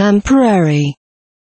temporary.